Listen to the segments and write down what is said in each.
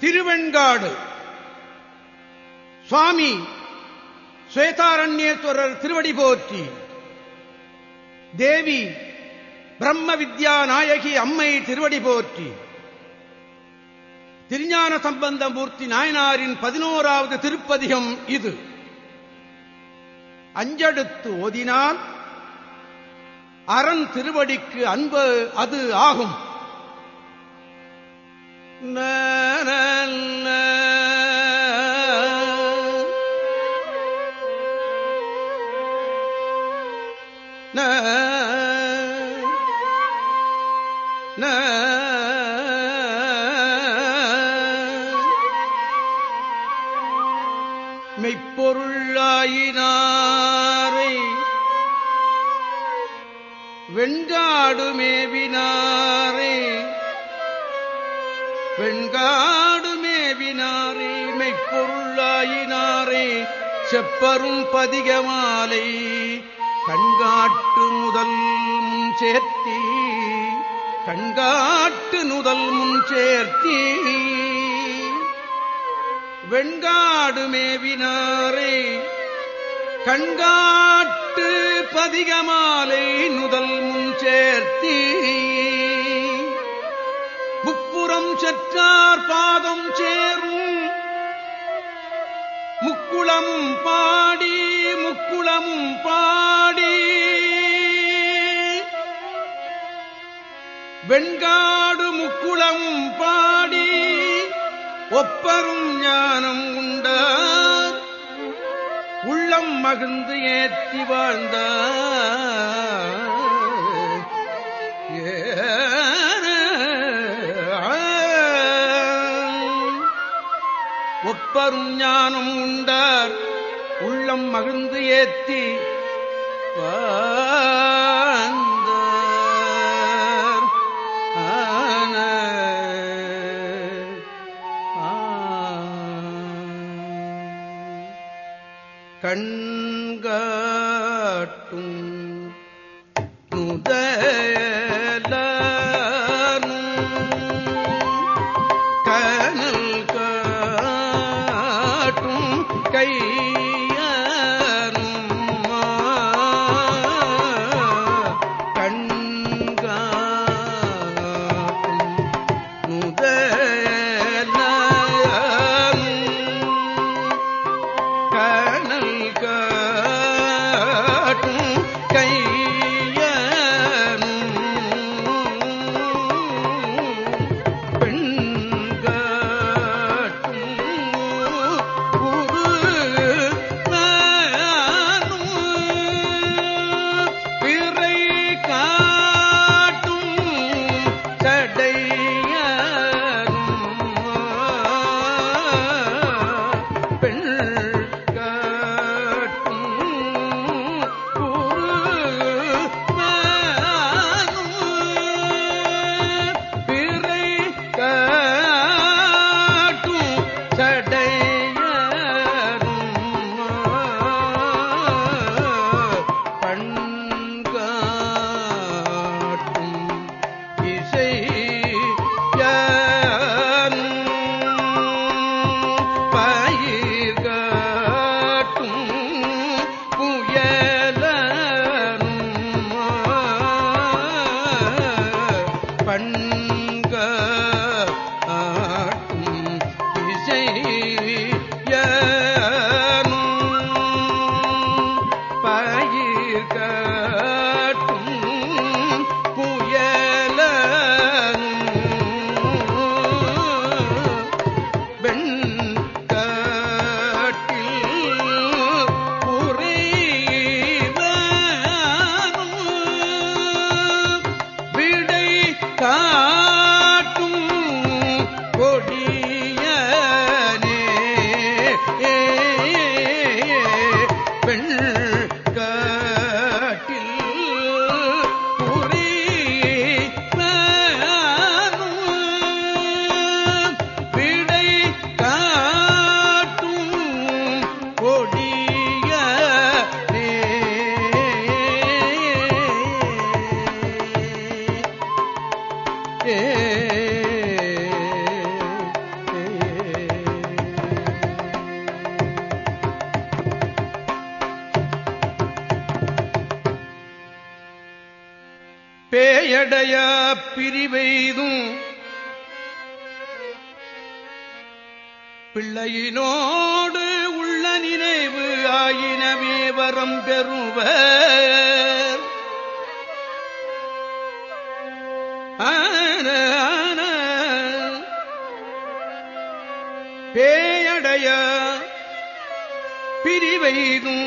திருவெண்காடு. சுவாமி சுவேதாரண்யேஸ்வரர் திருவடி போற்றி. தேவி பிரம்ம வித்யா நாயகி அம்மை திருவடி போற்றி. திருஞான சம்பந்தமூர்த்தி நாயனாரின் பதினோராவது திருப்பதிகம் இது. அஞ்செடுத்து ஓதினால் அறன் திருவடிக்கு அன்பு அது ஆகும். மெய்ப்பொருளாயினாரை மேவினாரே மெய்ப்பொருளாயினாரே செப்பரும் பதிக மாலை கண்காட்டு முதல் முன் சேர்த்தி கண்காட்டு முதல் முன் சேர்த்தி. வெண்காடு மேவினாரே கண்காட்டு பதிக மாலை முதல் முன் சேர்த்தி. புப்புறம் செற்றார் பாதம் முக்குளமும் பாடி முக்குளமும் பாடி. வெண்காடு முக்குளமும் பாடி ஒப்பரும் ஞானம் உண்டார். உள்ளம் மகிழ்ந்து ஏற்றி வாழ்ந்தார். ஏ ஒப்பரும் ஞானம் உண்டார். உள்ளம் மகிழ்ந்து ஏத்தி வாழ்ந்தார். ஆன காட்டும் பேயடைய பிரிவெய்தும் பிள்ளையினோடு உள்ள நினைவு ஆயினவே வரம் பெறுவர். பேயடைய பிரிவெய்தும்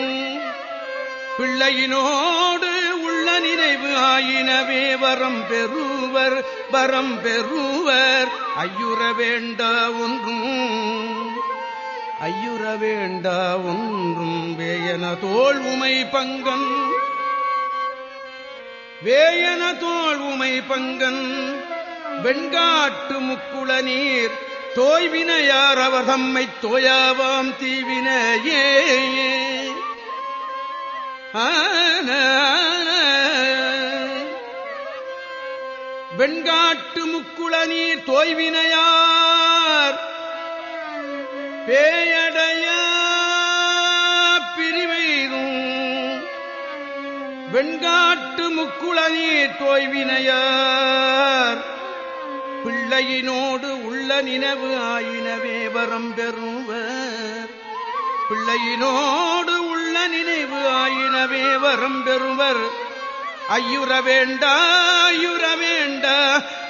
பிள்ளையினோடு உள்ள நினைவு ஆயினவே வரம் பெறுவர் வரம் பெறுவர். ஐயுற வேண்ட ஒன்றும் ஐயுற வேண்ட ஒன்றும் வேயன தோல் உமை பங்கன். வேயன தோல் உமை பங்கன். வெண்காட்டு முக்குள நீர் தோய்வினையார் அவர் தம்மை தோயாவாம் தீவினையே. வெண்காட்டு முக்குள நீர் தோய்வினையார். பேயடைய பிரிவைதும். வெண்காட்டு முக்குள நீர் தோய்வினையார். பிள்ளையினோடு உள்ள நினைவு ஆயினவே வரம் பெறுவர். பிள்ளையினோடு உள்ள நினைவு ஆயினவே வரம் பெறுவர். ஐயுற வேண்டா ஐயுற வேண்டா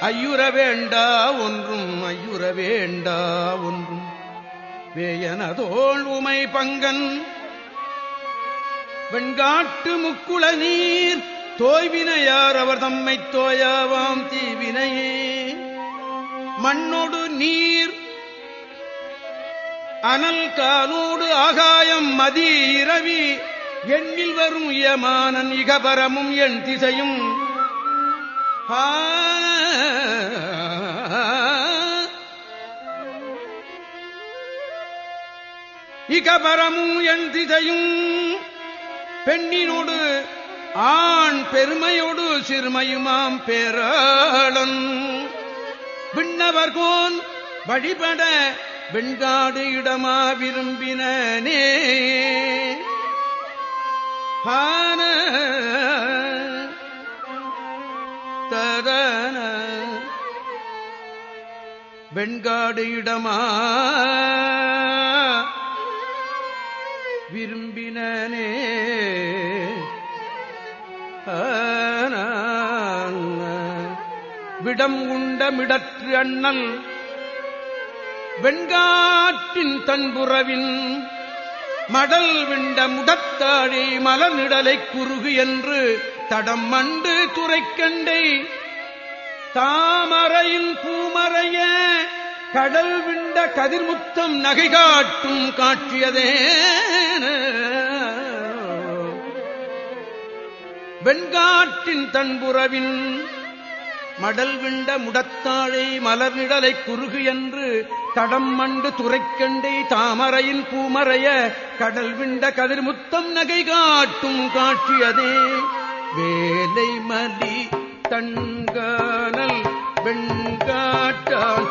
ஐயுற வேண்டா ஒன்றும் ஐயுற வேண்டா ஒன்றும். வேயனதோள் உமை பங்கன் வெண்காட்டு முக்குள நீர் தோய்வினையார் அவர் தம்மை தோயாவாம் தீவினையே மண்ணோடு நீர் அனல் காலோடு ஆகாயம் மதி இரவி. எண்ணில் வரும் யமானன் இகபரமும் என் திசையும். இகபரமும் என் திசையும். பெண்ணினோடு ஆண் பெருமையோடு சிறுமையுமாம் பேராளன் விண்ணவர்கோன் வழிபட வெண்காடு இடமா விரும்பினே ஆன தரன வெண்காடு இடமா விரும்பினே விடம் உண்ட மிடற்று அண்ணல் வெண்காட்டின் தன்புறவின் மடல் விண்ட முடத்தாழி மலர்நிடலைக் குறுகு என்று தடம் மண்டு துறைக்கண்டை தாமரையின் பூமறைய கடல் விண்ட கதிர்முத்தம் நகை காட்டும் காட்சியதே. வெண்காட்டின் தன்புறவின் மடல் விண்ட முடத்தாழை மலர்நிடலை குறுகு என்று தடம் மண்டு துறைக்கண்டை தாமரையின் பூமறைய கடல் விண்ட கதிர்முத்தம் நகை காட்டும் காட்சியதே. வேலை மலி தன்கானல் வெண்காட்டான்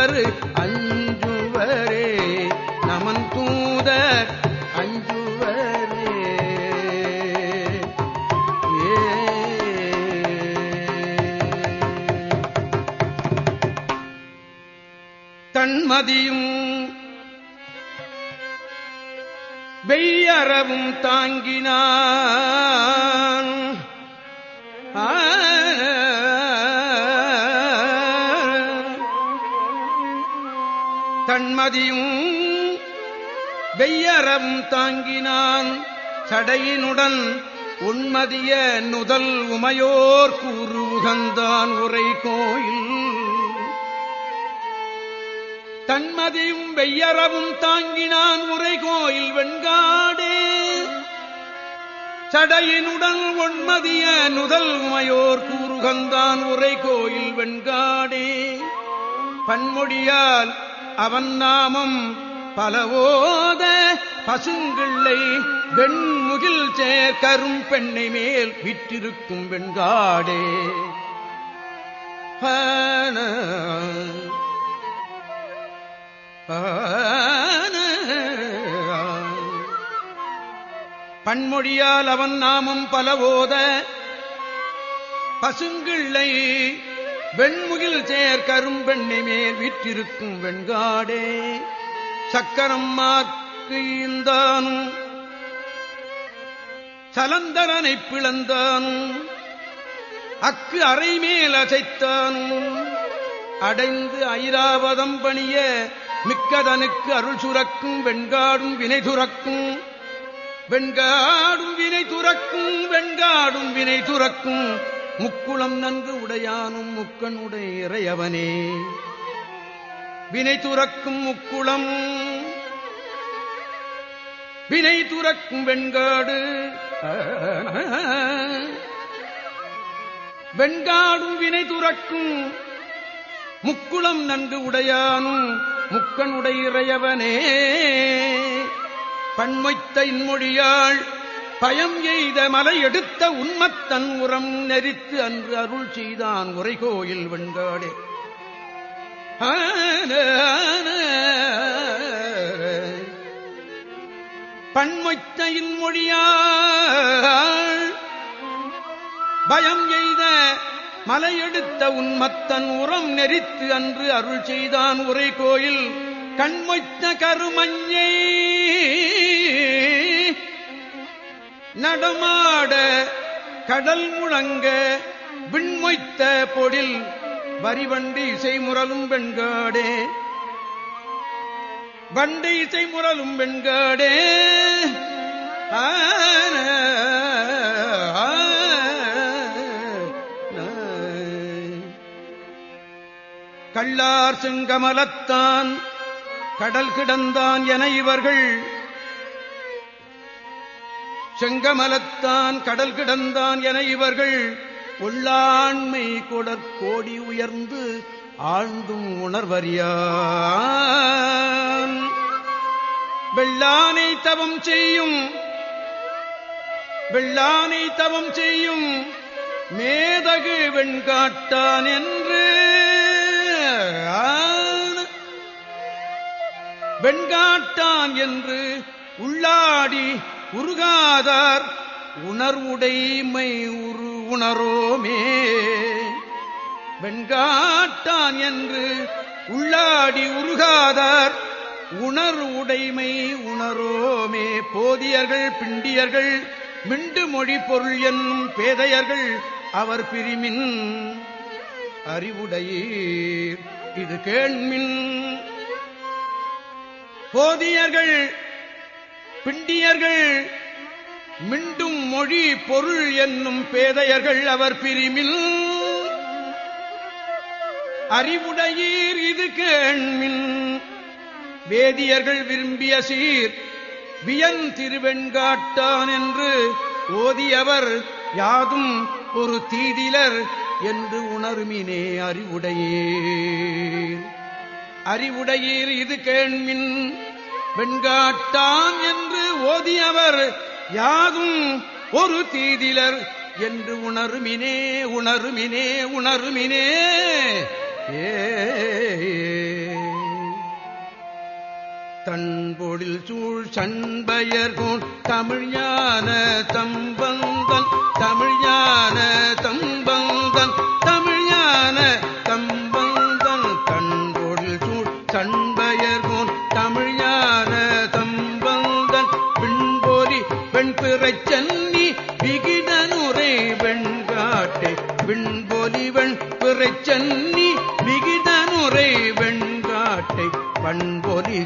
தூதர் அஞ்சுவரே நமன் தூதர் அஞ்சுவரே தன்மதியும் வெய்யறவும் தாங்கினான். ஆ. தன்மதியும் வெய்யறம் தாங்கினான் சடையினுடன் உண்மதிய நுதல் உமையோர் கூறு உகந்தான் உரை கோயில். தன்மதியும் வெய்யறவும் தாங்கினான் உரை கோயில் வெண்காடே. சடையினுடன் ஒன்மதிய நுதல் உமையோர் கூறுகந்தான் உரை கோயில் வெண்காடே. பன்மொழியால் அவன் நாமம் பலவோத பசுங்கிள்ளை வெண்முகில் சேர்க்கரும் பெண்ணை மேல் விற்றிருக்கும் வெண்காடே. பன்மொழியால் அவன் நாமம் பலவோத பசுங்கிள்ளை வெண்முகில் சேர் கரும்பெண்ணை மேல் விற்றிருக்கும் வெண்காடே சக்கரம் மாக்கு இந்தானும் சலந்தரனை பிளந்தானும் அக்கு அறை மேல் அசைத்தானும் அடைந்து ஐராவதம் பணிய மிக்கதனுக்கு அருள் சுரக்கும் வெண்காடும் வினை துறக்கும் வெண்காடும் வினை துறக்கும் வெண்காடும் வினை துறக்கும் முக்குளம் நன்கு உடையானும் முக்கனுடைய இறையவனே. வினை துறக்கும் முக்குளம் வினை துறக்கும் வெண்காடு வெண்காடும் வினை துறக்கும் முக்குளம் நன்கு உடையானும் முக்கனுடைய இறையவனே. பன்மொய்த்த இன்மொழியாள் பயம் எய்த மலையெடு எடுத்த உண்மத்தன் உரம் நெறித்து அன்று அருள் செய்தான் உரைகோயில் வெண்காடே. பன்மொய்த்த மொழியாள் பயம் எய்த மலையெடுத்த உன்மத்தன் உரம் நெறித்து அன்று அருள் செய்தான் உரை கோயில் கண்மொத்த கருமஞ்சை நடமாட கடல் முழங்க விண்மொய்த்த பொடில் வரிவண்டி இசை பெண்காடே வெண்காடே. வண்டி இசை பெண்காடே கள்ளார் செங்கமலத்தான் கடல் கிடந்தான் என இவர்கள் செங்கமலத்தான் கடல் கிடந்தான் என இவர்கள் உள்ளாண்மை கொடற்கோடி உயர்ந்து ஆழ்ந்தும் உணர்வறியான். வெள்ளானை தவம் செய்யும் வெள்ளானை தவம் செய்யும் மேதகு வெண்காட்டான் என்று வெண்காட்டான் என்று உள்ளாடி உருகாதார் உணர்வுடைமை உரு உணரோமே. வெண்காட்டான் என்று உள்ளாடி உருகாதார் உணர் உடைமை உணரோமே. போதியர்கள் பிண்டியர்கள் மிண்டு மொழி பொருள் என்னும் பேதையர்கள் அவர் பிரிமின். அறிவுடையீர் இது கேள்மின் போதியர்கள் பிண்டியர்கள் மிண்டும் மொழி பொருள் என்னும் பேதையர்கள் அவர் பிரிமில். அறிவுடையீர் இது கேண்மின். வேதியர்கள் விரும்பிய சீர் வியன் திருவெண்காட்டான் என்று ஓதியவர் யாதும் ஒரு தீதிலர் என்று உணருமினே அறிவுடையீர். அறிவுடையீர் இது கேண்மின். வெண்காட்டான் என்று ஓதியவர் யாதும் ஒரு தீதிலர். என்று உணருமினே உணருமினே உணருமினே. ஏ. தன்பொழில் சூழ் சண்பயர்கோன் தமிழ் ஞான சம்பம்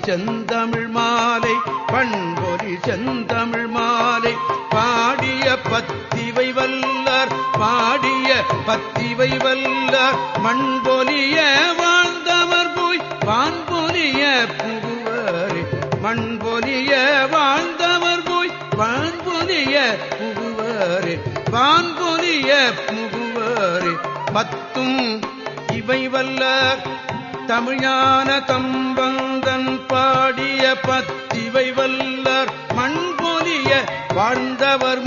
செந்தமிழ் மாலை பண்பொறி செந்தமிழ் மாலை. பாடிய பத்திவை வல்லார் பாடிய பத்திவை வல்லார். மண்பொலிய வாழ்ந்தவர் போய் வான்பொலிய புகுவரே. மண்பொலிய வாழ்ந்தவர் போய் வான்பொலிய புகுவரே. வான்பொலிய புகுவரே. பத்தும் இவை வல்ல தமிழான கம்பம் பத்திவை வல்லார் மண்பொலிய வாழ்ந்தவர்